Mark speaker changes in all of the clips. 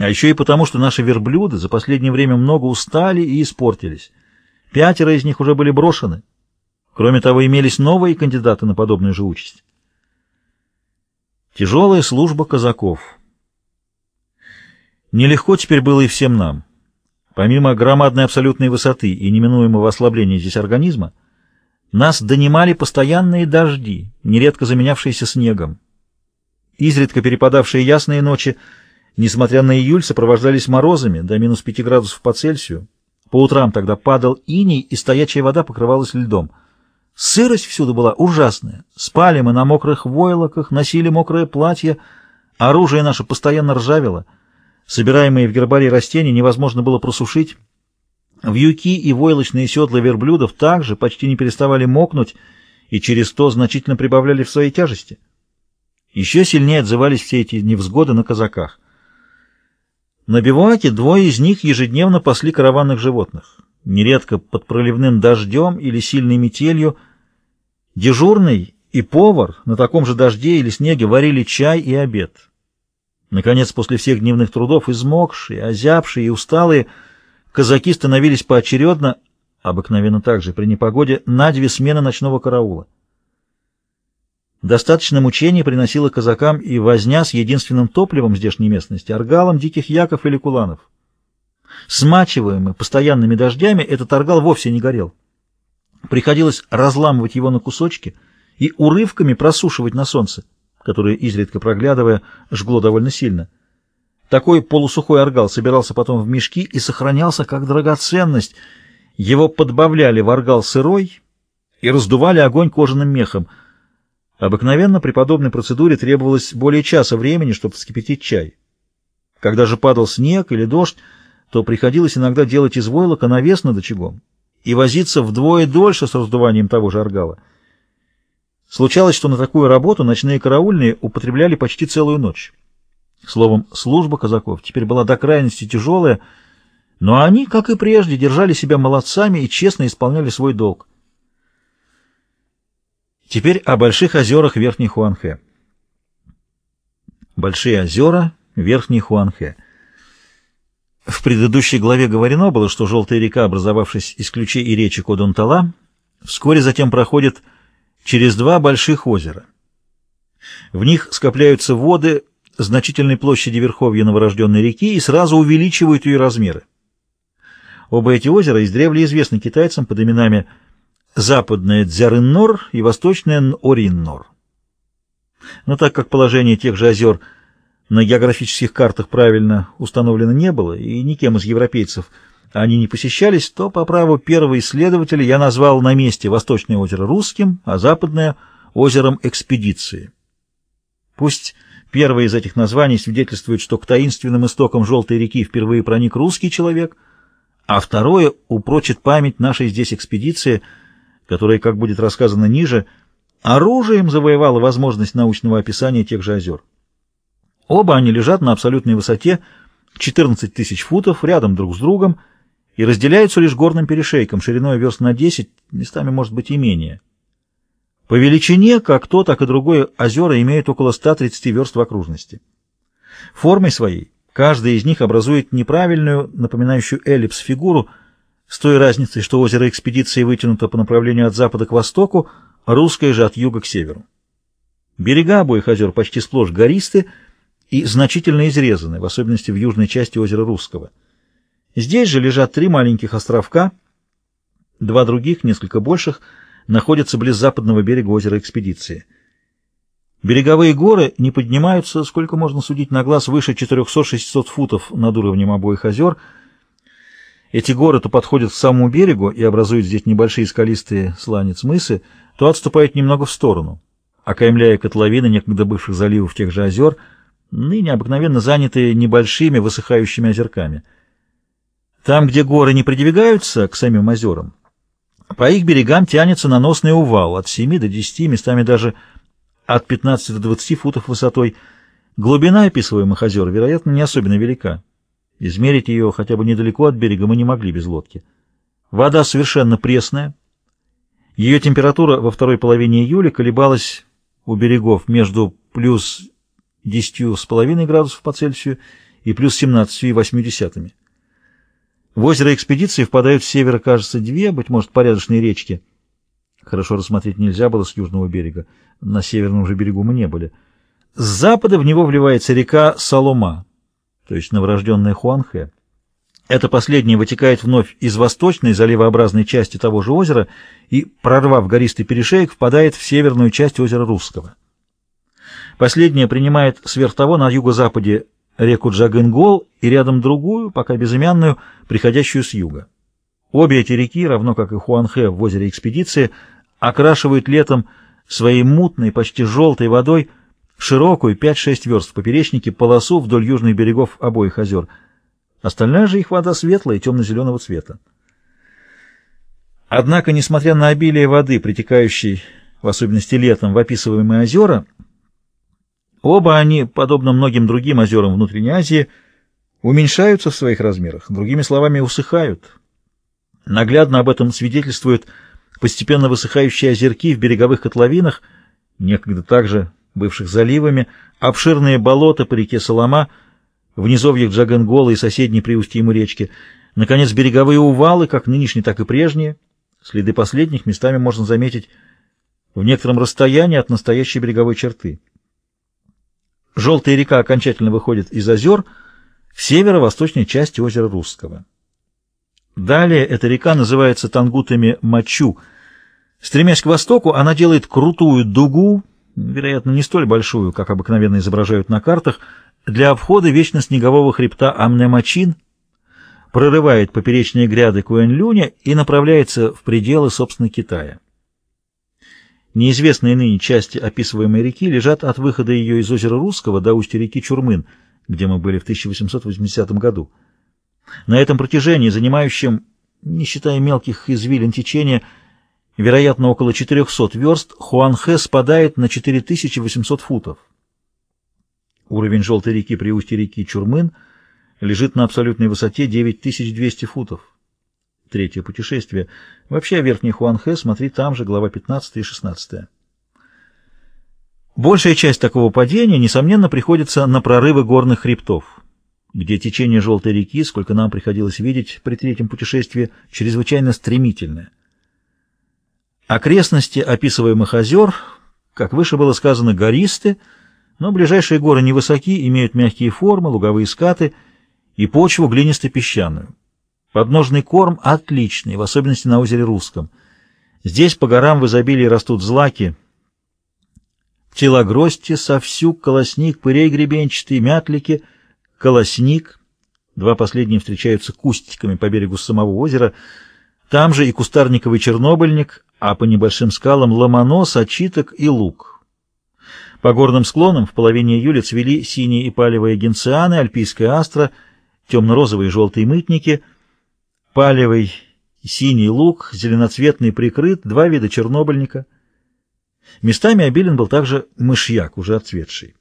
Speaker 1: А еще и потому, что наши верблюды за последнее время много устали и испортились. Пятеро из них уже были брошены. Кроме того, имелись новые кандидаты на подобную же участь. Тяжелая служба казаков. Нелегко теперь было и всем нам. Помимо громадной абсолютной высоты и неминуемого ослабления здесь организма, нас донимали постоянные дожди, нередко заменявшиеся снегом. Изредка перепадавшие ясные ночи, несмотря на июль, сопровождались морозами до минус 5 градусов по Цельсию. По утрам тогда падал иней, и стоячая вода покрывалась льдом. Сырость всюду была ужасная. Спали мы на мокрых войлоках, носили мокрое платье, оружие наше постоянно ржавело. Собираемые в гербарии растения невозможно было просушить. Вьюки и войлочные седла верблюдов также почти не переставали мокнуть и через то значительно прибавляли в своей тяжести. Еще сильнее отзывались все эти невзгоды на казаках. На биваке двое из них ежедневно пасли караванных животных. Нередко под проливным дождем или сильной метелью дежурный и повар на таком же дожде или снеге варили чай и обед. Наконец, после всех дневных трудов, измокшие, озябшие и усталые, казаки становились поочередно, обыкновенно также при непогоде, на две смены ночного караула. Достаточно мучений приносила казакам и возня с единственным топливом здешней местности — аргалом диких яков или куланов. Смачиваемый постоянными дождями, этот аргал вовсе не горел. Приходилось разламывать его на кусочки и урывками просушивать на солнце, которое, изредка проглядывая, жгло довольно сильно. Такой полусухой аргал собирался потом в мешки и сохранялся как драгоценность. Его подбавляли в аргал сырой и раздували огонь кожаным мехом. Обыкновенно при подобной процедуре требовалось более часа времени, чтобы вскипятить чай. Когда же падал снег или дождь, то приходилось иногда делать из войлока навес над очагом и возиться вдвое дольше с раздуванием того же аргала. Случалось, что на такую работу ночные караульные употребляли почти целую ночь. Словом, служба казаков теперь была до крайности тяжелая, но они, как и прежде, держали себя молодцами и честно исполняли свой долг. Теперь о больших озерах Верхней Хуанхэ. Большие озера Верхней Хуанхэ. В предыдущей главе говорено было, что Желтая река, образовавшись из ключей и речи Кодунтала, вскоре затем проходит через два больших озера. В них скопляются воды значительной площади верховья новорожденной реки и сразу увеличивают ее размеры. Оба эти озера издревле известны китайцам под именами западное Дзярыннор и восточное Нориннор. Но так как положение тех же озер – на географических картах правильно установлено не было, и никем из европейцев они не посещались, то по праву первого исследователя я назвал на месте Восточное озеро русским, а Западное — озером экспедиции. Пусть первое из этих названий свидетельствует, что к таинственным истокам Желтой реки впервые проник русский человек, а второе упрочит память нашей здесь экспедиции, которая, как будет рассказано ниже, оружием завоевала возможность научного описания тех же озер. Оба они лежат на абсолютной высоте 14 тысяч футов рядом друг с другом и разделяются лишь горным перешейком шириной верст на 10, местами может быть и менее. По величине как то, так и другое озера имеют около 130 верст в окружности. Формой своей каждая из них образует неправильную, напоминающую эллипс фигуру, с той разницей, что озеро экспедиции вытянуто по направлению от запада к востоку, а русское же от юга к северу. Берега обоих озер почти сплошь гористы, и значительно изрезаны, в особенности в южной части озера Русского. Здесь же лежат три маленьких островка, два других, несколько больших, находятся близ западного берега озера Экспедиции. Береговые горы не поднимаются, сколько можно судить на глаз, выше 400-600 футов над уровнем обоих озер. Эти горы то подходят к самому берегу и образуют здесь небольшие скалистые сланец мысы, то отступают немного в сторону, окаймляя котловины некогда бывших заливов тех же озер – ныне обыкновенно занятые небольшими высыхающими озерками. Там, где горы не придвигаются к самим озерам, по их берегам тянется наносный увал от 7 до 10, местами даже от 15 до 20 футов высотой. Глубина описываемых озер, вероятно, не особенно велика. Измерить ее хотя бы недалеко от берега мы не могли без лодки. Вода совершенно пресная. Ее температура во второй половине июля колебалась у берегов между плюс 10,5 градусов по Цельсию и плюс 17,8. В озеро экспедиции впадают с севера, кажется, две, быть может, порядочные речки. Хорошо рассмотреть нельзя было с южного берега. На северном же берегу мы не были. С запада в него вливается река Салома, то есть новорожденная Хуанхэ. Эта последняя вытекает вновь из восточной заливообразной части того же озера и, прорвав гористый перешеек, впадает в северную часть озера Русского. Последняя принимает сверх того на юго-западе реку Джагенгол и рядом другую, пока безымянную, приходящую с юга. Обе эти реки, равно как и Хуанхэ в озере Экспедиции, окрашивают летом своей мутной, почти желтой водой широкую 5-6 верст в поперечнике полосу вдоль южных берегов обоих озер. Остальная же их вода светлая и темно-зеленого цвета. Однако, несмотря на обилие воды, притекающей, в особенности летом, в описываемые озера, Оба они, подобно многим другим озерам внутренней Азии, уменьшаются в своих размерах, другими словами, усыхают. Наглядно об этом свидетельствуют постепенно высыхающие озерки в береговых котловинах, некогда также бывших заливами, обширные болота по реке Солома, в низовьях Джагенгола и соседней приустья ему речки, наконец, береговые увалы, как нынешние, так и прежние. Следы последних местами можно заметить в некотором расстоянии от настоящей береговой черты. Желтая река окончательно выходит из озер в северо-восточной части озера Русского. Далее эта река называется тангутами Мачу. Стремясь к востоку, она делает крутую дугу, вероятно, не столь большую, как обыкновенно изображают на картах, для обхода вечно снегового хребта Амнемачин, прорывает поперечные гряды Куэнлюня и направляется в пределы, собственно, Китая. Неизвестные ныне части описываемой реки лежат от выхода ее из озера Русского до устья реки Чурмын, где мы были в 1880 году. На этом протяжении, занимающем, не считая мелких извилин течения, вероятно, около 400 верст, Хуанхэ спадает на 4800 футов. Уровень желтой реки при устье реки Чурмын лежит на абсолютной высоте 9200 футов третье путешествие. Вообще о Верхней Хуанхэ смотри там же, глава 15 и 16. Большая часть такого падения, несомненно, приходится на прорывы горных хребтов, где течение Желтой реки, сколько нам приходилось видеть при третьем путешествии, чрезвычайно стремительное. Окрестности описываемых озер, как выше было сказано, гористы, но ближайшие горы невысоки, имеют мягкие формы, луговые скаты и почву глинисто-песчаную. Подножный корм отличный, в особенности на озере Русском. Здесь по горам в изобилии растут злаки, телогрости, совсюк, колосник, пырей гребенчатый, мятлики, колосник. Два последние встречаются кустиками по берегу самого озера. Там же и кустарниковый чернобыльник, а по небольшим скалам ломонос, очиток и лук. По горным склонам в половине июля цвели синие и палевые генцианы, альпийская астра, темно-розовые и желтые мытники — палевый синий лук, зеленоцветный прикрыт, два вида чернобыльника. Местами обилен был также мышьяк, уже отцветший.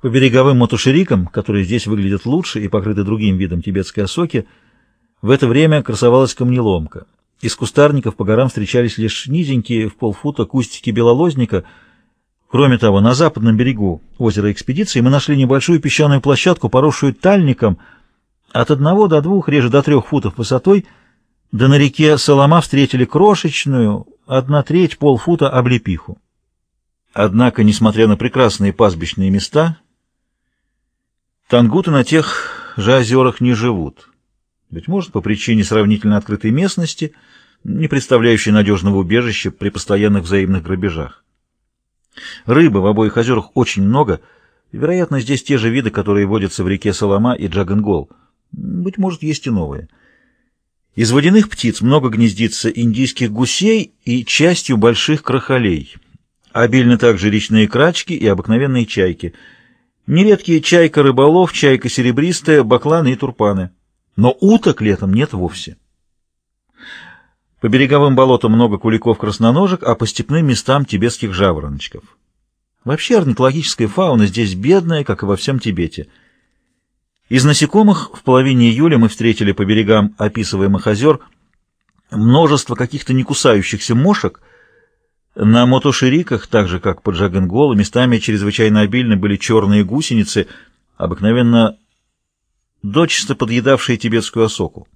Speaker 1: По береговым мотушерикам, которые здесь выглядят лучше и покрыты другим видом тибетской осоки, в это время красовалась камнеломка. Из кустарников по горам встречались лишь низенькие в полфута кустики белолозника. Кроме того, на западном берегу озера Экспедиции мы нашли небольшую песчаную площадку, поросшую тальником – от одного до двух, реже до трех футов высотой, да на реке Солома встретили крошечную, одна треть, полфута облепиху. Однако, несмотря на прекрасные пастбищные места, тангуты на тех же озерах не живут. Быть может, по причине сравнительно открытой местности, не представляющей надежного убежища при постоянных взаимных грабежах. Рыбы в обоих озерах очень много, вероятно, здесь те же виды, которые водятся в реке Солома и Джагангол — быть может, есть и новые. Из водяных птиц много гнездится индийских гусей и частью больших крахолей. Обильны также речные крачки и обыкновенные чайки. Нередкие чайка-рыболов, чайка серебристая, бакланы и турпаны. Но уток летом нет вовсе. По береговым болотам много куликов-красноножек, а по степным местам тибетских жавороночков. Вообще орнитологическая фауна здесь бедная, как и во всем Тибете – из насекомых в половине июля мы встретили по берегам описываемых озер множество каких-то не кусающихся мошек. На мотошириках, так же как под Джагенгол, местами чрезвычайно обильны были черные гусеницы, обыкновенно дочисто подъедавшие тибетскую осоку.